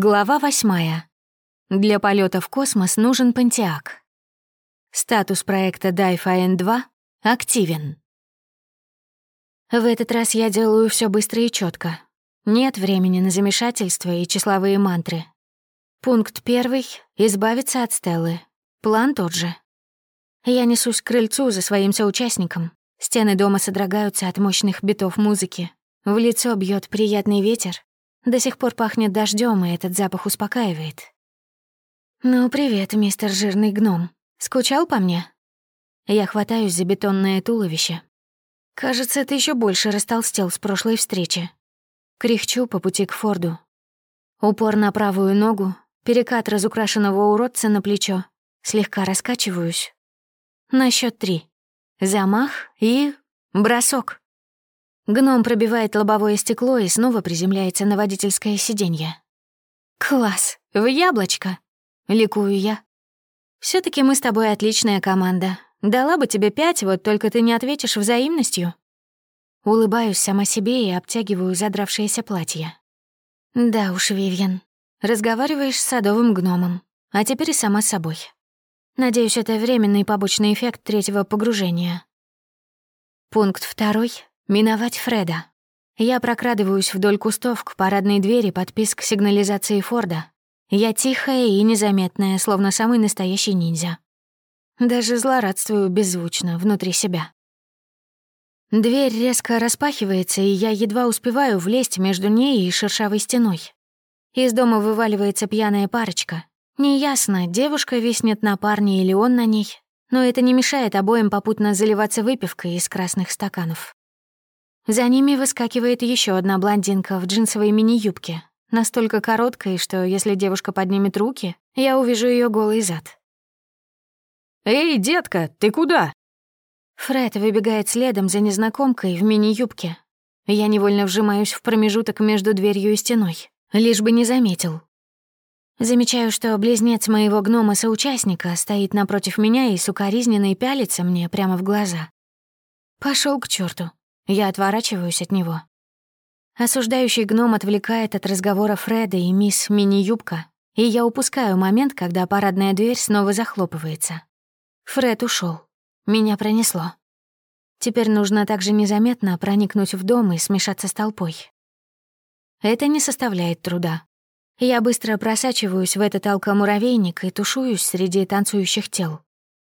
Глава восьмая. Для полета в космос нужен Пантиак. Статус проекта DIFA N2 активен. В этот раз я делаю все быстро и четко. Нет времени на замешательство и числовые мантры. Пункт первый — избавиться от Стеллы. План тот же. Я несусь к крыльцу за своим соучастником. Стены дома содрогаются от мощных битов музыки. В лицо бьет приятный ветер. До сих пор пахнет дождем, и этот запах успокаивает. «Ну, привет, мистер жирный гном. Скучал по мне?» Я хватаюсь за бетонное туловище. Кажется, ты еще больше растолстел с прошлой встречи. Кряхчу по пути к Форду. Упор на правую ногу, перекат разукрашенного уродца на плечо. Слегка раскачиваюсь. На счет три. Замах и... бросок. Гном пробивает лобовое стекло и снова приземляется на водительское сиденье. «Класс! В яблочко!» — ликую я. все таки мы с тобой отличная команда. Дала бы тебе пять, вот только ты не ответишь взаимностью». Улыбаюсь сама себе и обтягиваю задравшееся платье. «Да уж, Вивьен, разговариваешь с садовым гномом, а теперь и сама собой. Надеюсь, это временный побочный эффект третьего погружения». Пункт второй — миновать Фреда. Я прокрадываюсь вдоль кустов к парадной двери под писк сигнализации Форда. Я тихая и незаметная, словно самый настоящий ниндзя. Даже злорадствую беззвучно внутри себя. Дверь резко распахивается, и я едва успеваю влезть между ней и шершавой стеной. Из дома вываливается пьяная парочка. Неясно, девушка виснет на парне или он на ней, но это не мешает обоим попутно заливаться выпивкой из красных стаканов. За ними выскакивает еще одна блондинка в джинсовой мини-юбке, настолько короткой, что если девушка поднимет руки, я увижу ее голый зад. «Эй, детка, ты куда?» Фред выбегает следом за незнакомкой в мини-юбке. Я невольно вжимаюсь в промежуток между дверью и стеной, лишь бы не заметил. Замечаю, что близнец моего гнома-соучастника стоит напротив меня и сукоризненно пялится мне прямо в глаза. Пошел к черту. Я отворачиваюсь от него. Осуждающий гном отвлекает от разговора Фреда и мисс Мини-юбка, и я упускаю момент, когда парадная дверь снова захлопывается. Фред ушел. Меня пронесло. Теперь нужно также незаметно проникнуть в дом и смешаться с толпой. Это не составляет труда. Я быстро просачиваюсь в этот алкомуравейник и тушуюсь среди танцующих тел.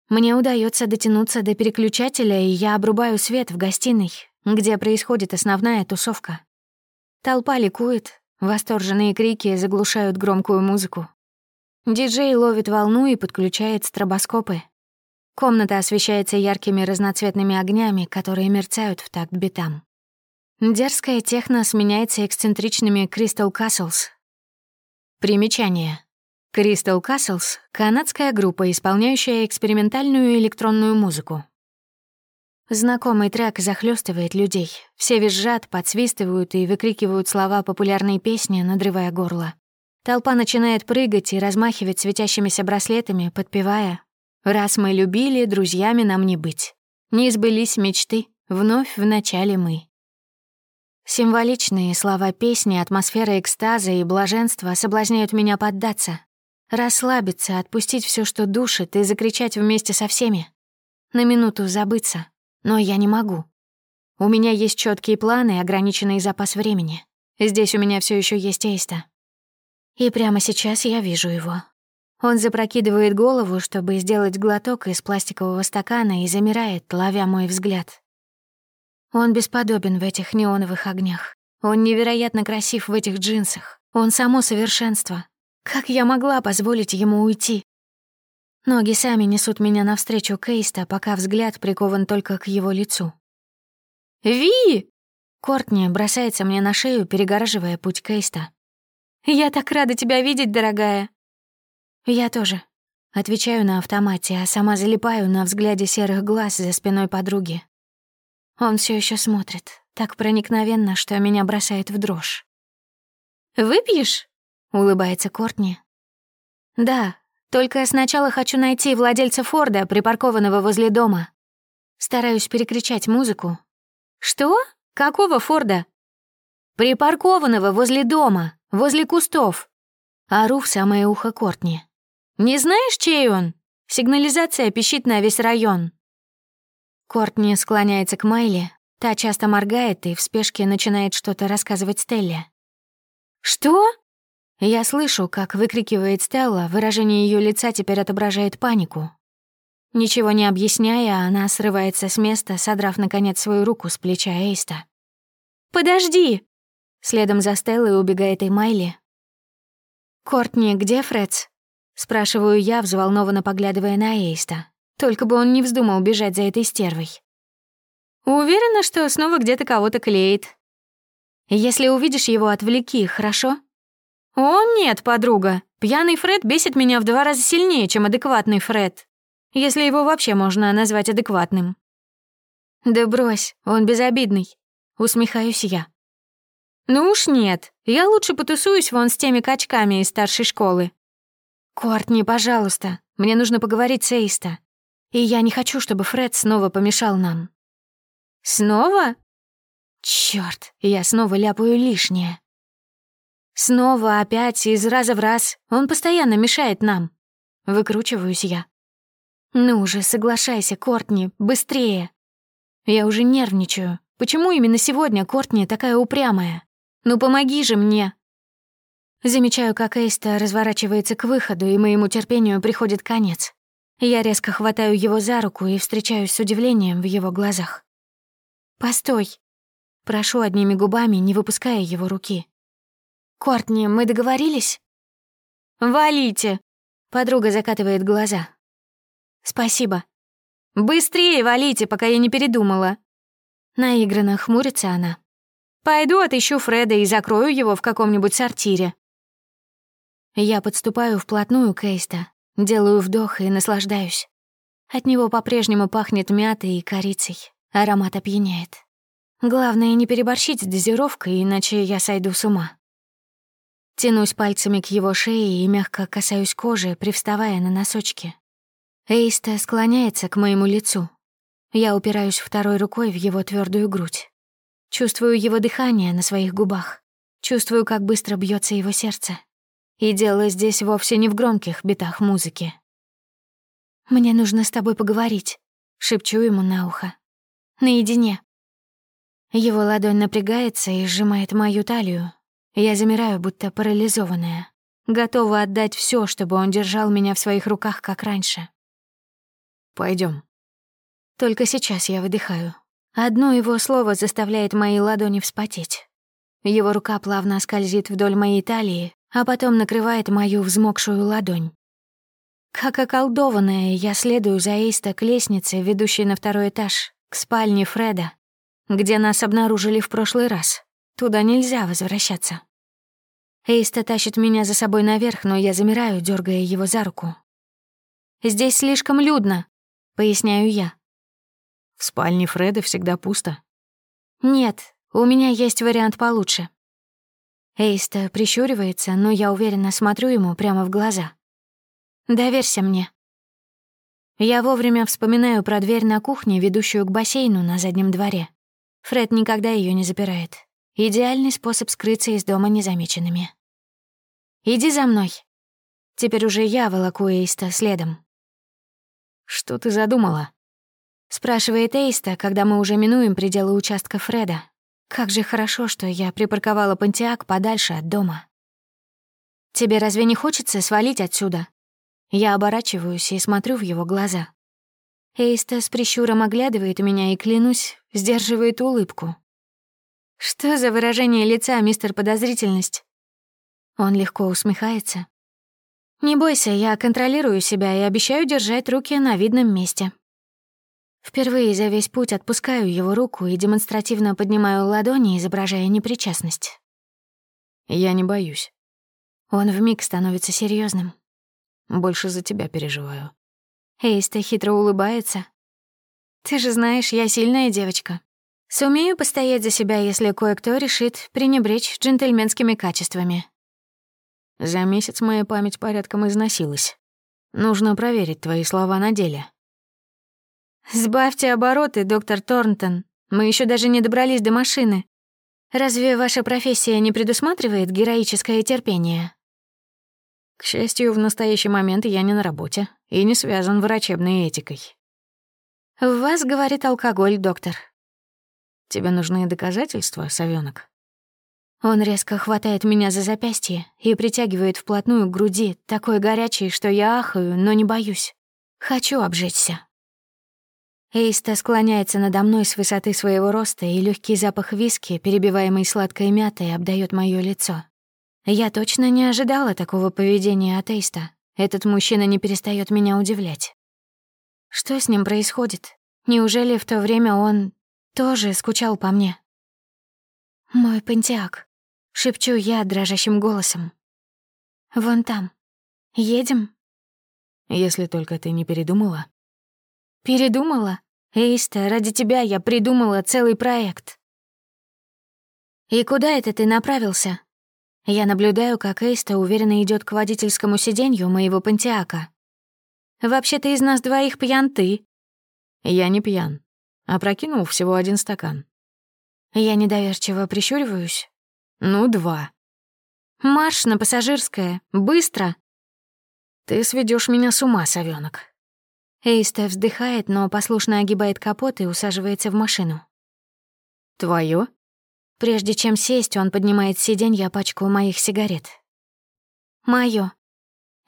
Мне удается дотянуться до переключателя, и я обрубаю свет в гостиной, где происходит основная тусовка. Толпа ликует, восторженные крики заглушают громкую музыку. Диджей ловит волну и подключает стробоскопы, Комната освещается яркими разноцветными огнями, которые мерцают в такт битам. Дерзкая техно сменяется эксцентричными Crystal Castles. Примечание. Crystal Castles — канадская группа, исполняющая экспериментальную электронную музыку. Знакомый трек захлестывает людей. Все визжат, подсвистывают и выкрикивают слова популярной песни, надрывая горло. Толпа начинает прыгать и размахивать светящимися браслетами, подпевая Раз мы любили, друзьями нам не быть. Не сбылись мечты, вновь в начале мы. Символичные слова песни, атмосфера экстаза и блаженства соблазняют меня поддаться. Расслабиться, отпустить все, что душит, и закричать вместе со всеми. На минуту забыться. Но я не могу. У меня есть четкие планы и ограниченный запас времени. Здесь у меня все еще есть Эйста. И прямо сейчас я вижу его. Он запрокидывает голову, чтобы сделать глоток из пластикового стакана и замирает, ловя мой взгляд. Он бесподобен в этих неоновых огнях. Он невероятно красив в этих джинсах. Он само совершенство. Как я могла позволить ему уйти? Ноги сами несут меня навстречу Кейста, пока взгляд прикован только к его лицу. «Ви!» Кортни бросается мне на шею, перегораживая путь Кейста. «Я так рада тебя видеть, дорогая!» «Я тоже». Отвечаю на автомате, а сама залипаю на взгляде серых глаз за спиной подруги. Он все еще смотрит, так проникновенно, что меня бросает в дрожь. «Выпьешь?» — улыбается Кортни. «Да, только сначала хочу найти владельца Форда, припаркованного возле дома. Стараюсь перекричать музыку. Что? Какого Форда? Припаркованного возле дома, возле кустов. Ору в самое ухо Кортни. «Не знаешь, чей он? Сигнализация пищит на весь район». Кортни склоняется к Майли, та часто моргает и в спешке начинает что-то рассказывать Стелле. «Что?» Я слышу, как выкрикивает Стелла, выражение ее лица теперь отображает панику. Ничего не объясняя, она срывается с места, содрав, наконец, свою руку с плеча Эйста. «Подожди!» Следом за Стеллой убегает и Майли. «Кортни, где Фредс?» Спрашиваю я, взволнованно поглядывая на Эйста. Только бы он не вздумал бежать за этой стервой. Уверена, что снова где-то кого-то клеит. Если увидишь его, отвлеки, хорошо? О, нет, подруга. Пьяный Фред бесит меня в два раза сильнее, чем адекватный Фред. Если его вообще можно назвать адекватным. Да брось, он безобидный. Усмехаюсь я. Ну уж нет, я лучше потусуюсь вон с теми качками из старшей школы. «Кортни, пожалуйста, мне нужно поговорить с Эйста. И я не хочу, чтобы Фред снова помешал нам». «Снова?» Чёрт, я снова ляпаю лишнее. Снова, опять, из раза в раз. Он постоянно мешает нам. Выкручиваюсь я. Ну же, соглашайся, Кортни, быстрее. Я уже нервничаю. Почему именно сегодня Кортни такая упрямая? Ну помоги же мне. Замечаю, как Эйста разворачивается к выходу, и моему терпению приходит конец. Я резко хватаю его за руку и встречаюсь с удивлением в его глазах. «Постой!» Прошу одними губами, не выпуская его руки. «Кортни, мы договорились?» «Валите!» Подруга закатывает глаза. «Спасибо. Быстрее валите, пока я не передумала!» Наигранно хмурится она. «Пойду отыщу Фреда и закрою его в каком-нибудь сортире. Я подступаю вплотную к Эйста, делаю вдох и наслаждаюсь. От него по-прежнему пахнет мятой и корицей. Аромат опьяняет. Главное, не переборщить с дозировкой, иначе я сойду с ума. Тянусь пальцами к его шее и мягко касаюсь кожи, привставая на носочки. Эйста склоняется к моему лицу. Я упираюсь второй рукой в его твердую грудь. Чувствую его дыхание на своих губах. Чувствую, как быстро бьется его сердце. И дело здесь вовсе не в громких битах музыки. «Мне нужно с тобой поговорить», — шепчу ему на ухо. «Наедине». Его ладонь напрягается и сжимает мою талию. Я замираю, будто парализованная. Готова отдать все, чтобы он держал меня в своих руках, как раньше. Пойдем. Только сейчас я выдыхаю. Одно его слово заставляет мои ладони вспотеть. Его рука плавно скользит вдоль моей талии, а потом накрывает мою взмокшую ладонь. Как околдованная, я следую за Эйста к лестнице, ведущей на второй этаж, к спальне Фреда, где нас обнаружили в прошлый раз. Туда нельзя возвращаться. Эйста тащит меня за собой наверх, но я замираю, дергая его за руку. «Здесь слишком людно», — поясняю я. «В спальне Фреда всегда пусто». «Нет, у меня есть вариант получше». Эйста прищуривается, но я уверенно смотрю ему прямо в глаза. «Доверься мне». Я вовремя вспоминаю про дверь на кухне, ведущую к бассейну на заднем дворе. Фред никогда ее не запирает. Идеальный способ скрыться из дома незамеченными. «Иди за мной». Теперь уже я волоку Эйста следом. «Что ты задумала?» — спрашивает Эйста, когда мы уже минуем пределы участка Фреда. Как же хорошо, что я припарковала Пантиак подальше от дома. Тебе разве не хочется свалить отсюда? Я оборачиваюсь и смотрю в его глаза. Эйста с прищуром оглядывает меня и, клянусь, сдерживает улыбку. Что за выражение лица, мистер Подозрительность? Он легко усмехается. Не бойся, я контролирую себя и обещаю держать руки на видном месте. Впервые за весь путь отпускаю его руку и демонстративно поднимаю ладони, изображая непричастность. Я не боюсь. Он вмиг становится серьезным. Больше за тебя переживаю. Эйста хитро улыбается. Ты же знаешь, я сильная девочка. Сумею постоять за себя, если кое-кто решит пренебречь джентльменскими качествами. За месяц моя память порядком износилась. Нужно проверить твои слова на деле. «Сбавьте обороты, доктор Торнтон. Мы еще даже не добрались до машины. Разве ваша профессия не предусматривает героическое терпение?» К счастью, в настоящий момент я не на работе и не связан врачебной этикой. «В вас, — говорит алкоголь, доктор». «Тебе нужны доказательства, совёнок?» Он резко хватает меня за запястье и притягивает вплотную к груди, такой горячий, что я ахаю, но не боюсь. Хочу обжечься. Эйста склоняется надо мной с высоты своего роста, и легкий запах виски, перебиваемый сладкой мятой, обдает моё лицо. Я точно не ожидала такого поведения от Эйста. Этот мужчина не перестает меня удивлять. Что с ним происходит? Неужели в то время он тоже скучал по мне? «Мой пантеак», — шепчу я дрожащим голосом. «Вон там. Едем?» «Если только ты не передумала». «Передумала? Эйста, ради тебя я придумала целый проект». «И куда это ты направился?» Я наблюдаю, как Эйста уверенно идет к водительскому сиденью моего пантеака. «Вообще-то из нас двоих пьян ты». «Я не пьян. Опрокинул всего один стакан. Я недоверчиво прищуриваюсь. Ну, два. Марш на пассажирское. Быстро. Ты сведешь меня с ума, совёнок. Эйста вздыхает, но послушно огибает капот и усаживается в машину. Твоё? Прежде чем сесть, он поднимает с сиденья пачку моих сигарет. Моё.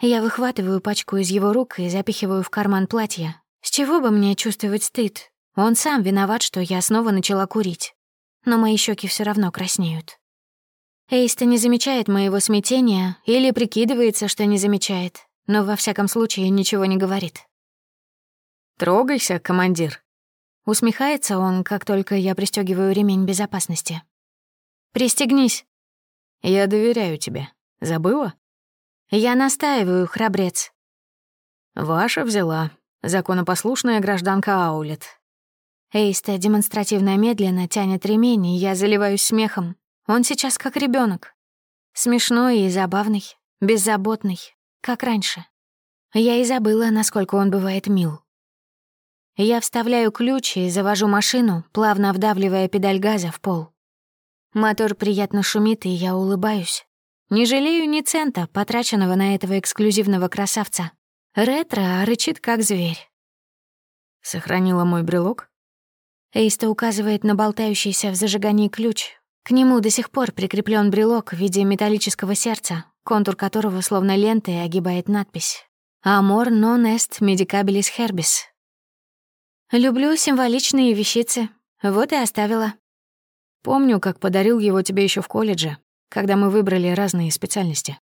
Я выхватываю пачку из его рук и запихиваю в карман платья. С чего бы мне чувствовать стыд? Он сам виноват, что я снова начала курить но мои щеки все равно краснеют. Эйста не замечает моего смятения или прикидывается, что не замечает, но во всяком случае ничего не говорит. «Трогайся, командир», — усмехается он, как только я пристегиваю ремень безопасности. «Пристегнись». «Я доверяю тебе. Забыла?» «Я настаиваю, храбрец». «Ваша взяла. Законопослушная гражданка Аулет. Эйста демонстративно медленно тянет ремень, и я заливаюсь смехом. Он сейчас как ребенок, Смешной и забавный, беззаботный, как раньше. Я и забыла, насколько он бывает мил. Я вставляю ключ и завожу машину, плавно вдавливая педаль газа в пол. Мотор приятно шумит, и я улыбаюсь. Не жалею ни цента, потраченного на этого эксклюзивного красавца. Ретро рычит, как зверь. Сохранила мой брелок? Эйста указывает на болтающийся в зажигании ключ. К нему до сих пор прикреплен брелок в виде металлического сердца, контур которого словно лентой огибает надпись «Amor non est medicabilis herbis». Люблю символичные вещицы, вот и оставила. Помню, как подарил его тебе еще в колледже, когда мы выбрали разные специальности.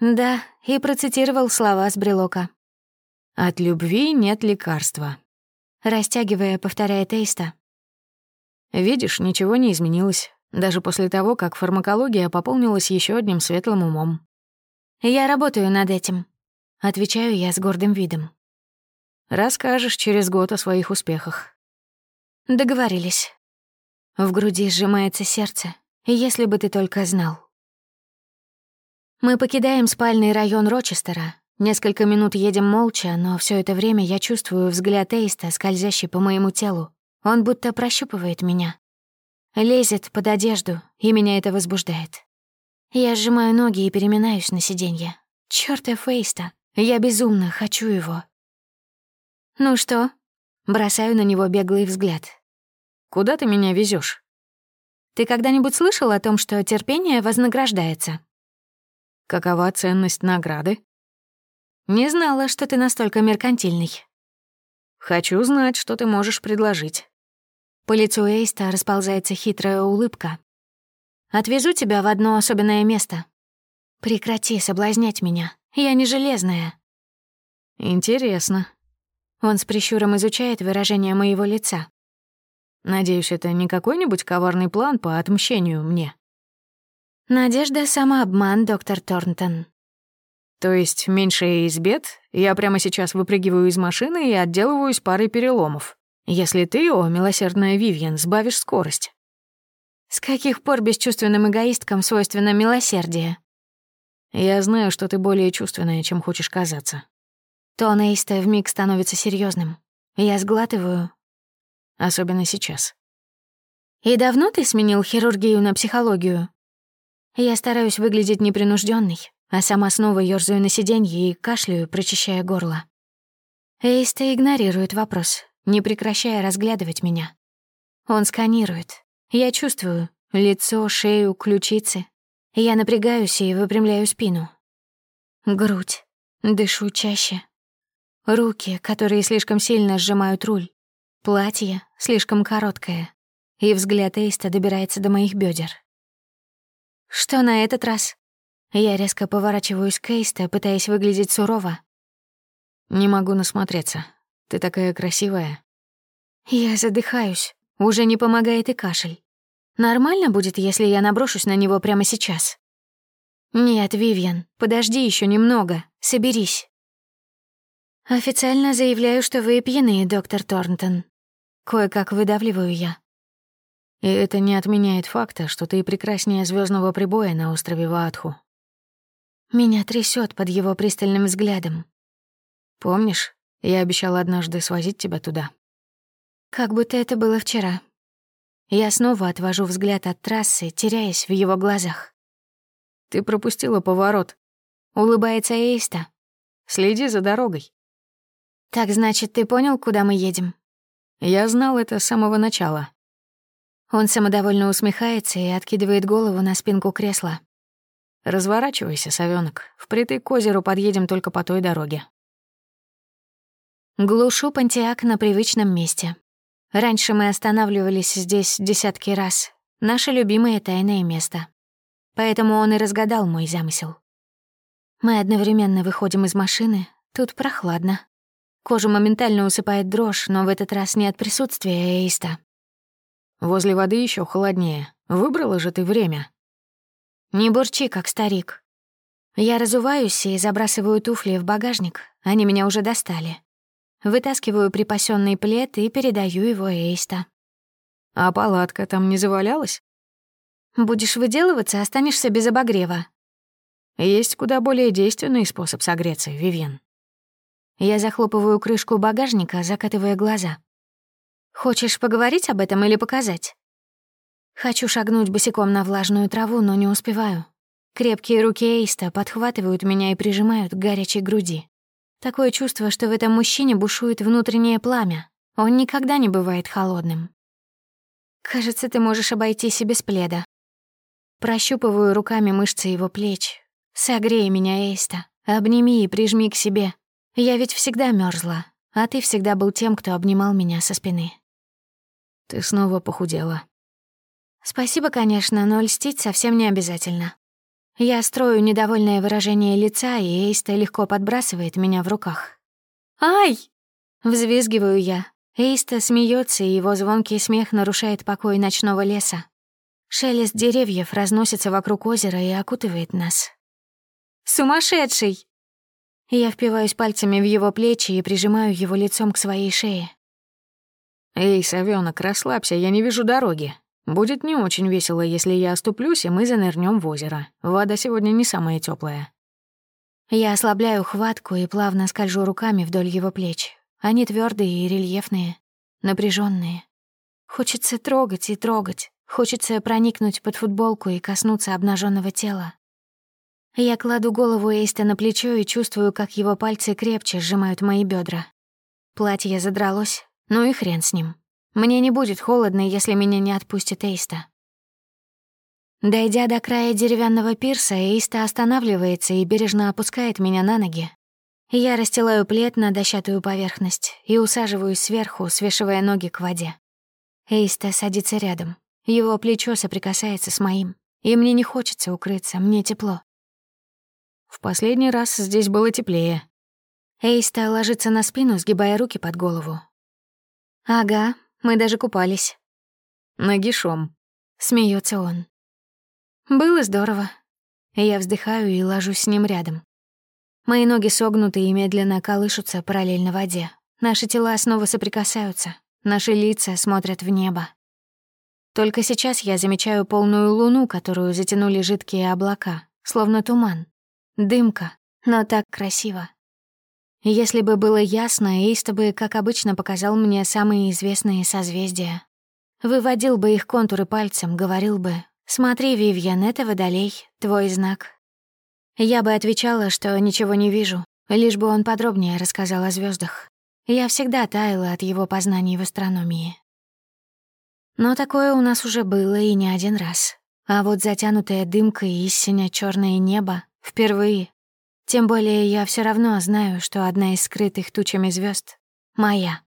Да, и процитировал слова с брелока. «От любви нет лекарства, Растягивая, повторяет Эйста. «Видишь, ничего не изменилось, даже после того, как фармакология пополнилась еще одним светлым умом». «Я работаю над этим», — отвечаю я с гордым видом. «Расскажешь через год о своих успехах». Договорились. В груди сжимается сердце, если бы ты только знал. Мы покидаем спальный район Рочестера, Несколько минут едем молча, но все это время я чувствую взгляд Эйста, скользящий по моему телу. Он будто прощупывает меня. Лезет под одежду, и меня это возбуждает. Я сжимаю ноги и переминаюсь на сиденье. Чёртов Эйста, я безумно хочу его. «Ну что?» Бросаю на него беглый взгляд. «Куда ты меня везешь? «Ты когда-нибудь слышал о том, что терпение вознаграждается?» «Какова ценность награды?» Не знала, что ты настолько меркантильный. Хочу знать, что ты можешь предложить. По лицу Эйста расползается хитрая улыбка. Отвезу тебя в одно особенное место. Прекрати соблазнять меня. Я не железная. Интересно. Он с прищуром изучает выражение моего лица. Надеюсь, это не какой-нибудь коварный план по отмщению мне. Надежда — самообман, доктор Торнтон. То есть, меньше из бед, я прямо сейчас выпрыгиваю из машины и отделываюсь парой переломов. Если ты, о, милосердная Вивьен, сбавишь скорость. С каких пор бесчувственным эгоисткам свойственно милосердие? Я знаю, что ты более чувственная, чем хочешь казаться. Тон Эйста вмиг становится серьезным. Я сглатываю. Особенно сейчас. И давно ты сменил хирургию на психологию? Я стараюсь выглядеть непринужденной, а сама снова ёрзаю на сиденье и кашляю, прочищая горло. Эйста игнорирует вопрос, не прекращая разглядывать меня. Он сканирует. Я чувствую лицо, шею, ключицы. Я напрягаюсь и выпрямляю спину. Грудь. Дышу чаще. Руки, которые слишком сильно сжимают руль. Платье слишком короткое. И взгляд Эйста добирается до моих бедер. Что на этот раз? Я резко поворачиваюсь к Эйста, пытаясь выглядеть сурово. Не могу насмотреться. Ты такая красивая. Я задыхаюсь. Уже не помогает и кашель. Нормально будет, если я наброшусь на него прямо сейчас? Нет, Вивьен, подожди еще немного. Соберись. Официально заявляю, что вы пьяны, доктор Торнтон. Кое-как выдавливаю я. И это не отменяет факта, что ты прекраснее звездного прибоя на острове Ваатху. Меня трясет под его пристальным взглядом. Помнишь, я обещала однажды свозить тебя туда? Как будто это было вчера. Я снова отвожу взгляд от трассы, теряясь в его глазах. Ты пропустила поворот. Улыбается Эйста. Следи за дорогой. Так значит, ты понял, куда мы едем? Я знал это с самого начала. Он самодовольно усмехается и откидывает голову на спинку кресла. Разворачивайся, совёнок. Впритык к озеру подъедем только по той дороге. Глушу Пантиак на привычном месте. Раньше мы останавливались здесь десятки раз. Наше любимое тайное место. Поэтому он и разгадал мой замысел. Мы одновременно выходим из машины. Тут прохладно. Кожу моментально усыпает дрожь, но в этот раз не от присутствия Эйста. Возле воды еще холоднее. Выбрала же ты время. Не бурчи, как старик. Я разуваюсь и забрасываю туфли в багажник. Они меня уже достали. Вытаскиваю припасенный плед и передаю его Эйста. А палатка там не завалялась? Будешь выделываться, останешься без обогрева. Есть куда более действенный способ согреться, Вивен. Я захлопываю крышку багажника, закатывая глаза. Хочешь поговорить об этом или показать? Хочу шагнуть босиком на влажную траву, но не успеваю. Крепкие руки Эйста подхватывают меня и прижимают к горячей груди. Такое чувство, что в этом мужчине бушует внутреннее пламя. Он никогда не бывает холодным. Кажется, ты можешь обойтись и без пледа. Прощупываю руками мышцы его плеч. Согрей меня, Эйста. Обними и прижми к себе. Я ведь всегда мерзла, а ты всегда был тем, кто обнимал меня со спины. Ты снова похудела. Спасибо, конечно, но льстить совсем не обязательно. Я строю недовольное выражение лица, и Эйста легко подбрасывает меня в руках. «Ай!» — взвизгиваю я. Эйста смеется, и его звонкий смех нарушает покой ночного леса. Шелест деревьев разносится вокруг озера и окутывает нас. «Сумасшедший!» Я впиваюсь пальцами в его плечи и прижимаю его лицом к своей шее. «Эй, совёнок, расслабься, я не вижу дороги. Будет не очень весело, если я оступлюсь, и мы занырнем в озеро. Вода сегодня не самая теплая. Я ослабляю хватку и плавно скольжу руками вдоль его плеч. Они твердые и рельефные, напряженные. Хочется трогать и трогать. Хочется проникнуть под футболку и коснуться обнаженного тела. Я кладу голову Эйста на плечо и чувствую, как его пальцы крепче сжимают мои бедра. Платье задралось, ну и хрен с ним. Мне не будет холодно, если меня не отпустит Эйста. Дойдя до края деревянного пирса, Эйста останавливается и бережно опускает меня на ноги. Я расстилаю плед на дощатую поверхность и усаживаюсь сверху, свешивая ноги к воде. Эйста садится рядом. Его плечо соприкасается с моим. И мне не хочется укрыться, мне тепло. В последний раз здесь было теплее. Эйста ложится на спину, сгибая руки под голову. Ага, мы даже купались. Нагишом. Смеется он. Было здорово. Я вздыхаю и ложусь с ним рядом. Мои ноги согнуты и медленно колышутся параллельно воде. Наши тела снова соприкасаются. Наши лица смотрят в небо. Только сейчас я замечаю полную луну, которую затянули жидкие облака, словно туман. Дымка, но так красиво. Если бы было ясно, Эйста бы, как обычно, показал мне самые известные созвездия. Выводил бы их контуры пальцем, говорил бы «Смотри, Вивьен, это Водолей, твой знак». Я бы отвечала, что ничего не вижу, лишь бы он подробнее рассказал о звездах. Я всегда таяла от его познаний в астрономии. Но такое у нас уже было и не один раз. А вот затянутое дымкой и сине черное небо впервые. Тем более я все равно знаю, что одна из скрытых тучами звезд моя.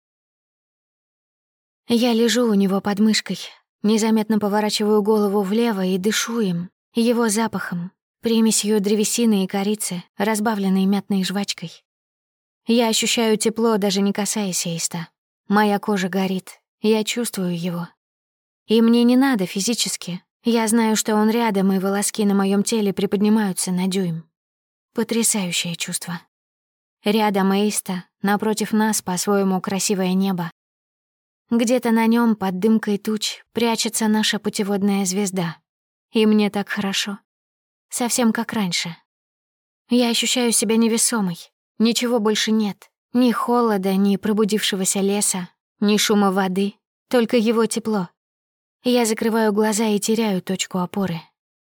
Я лежу у него под мышкой, незаметно поворачиваю голову влево и дышу им, его запахом, примесью древесины и корицы, разбавленной мятной жвачкой. Я ощущаю тепло, даже не касаясь Эйста. Моя кожа горит, я чувствую его. И мне не надо физически. Я знаю, что он рядом, и волоски на моем теле приподнимаются на дюйм. Потрясающее чувство. Рядом Эйста, напротив нас по-своему красивое небо. Где-то на нем под дымкой туч прячется наша путеводная звезда. И мне так хорошо. Совсем как раньше. Я ощущаю себя невесомой. Ничего больше нет. Ни холода, ни пробудившегося леса, ни шума воды, только его тепло. Я закрываю глаза и теряю точку опоры.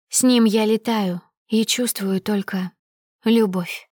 С ним я летаю и чувствую только любовь.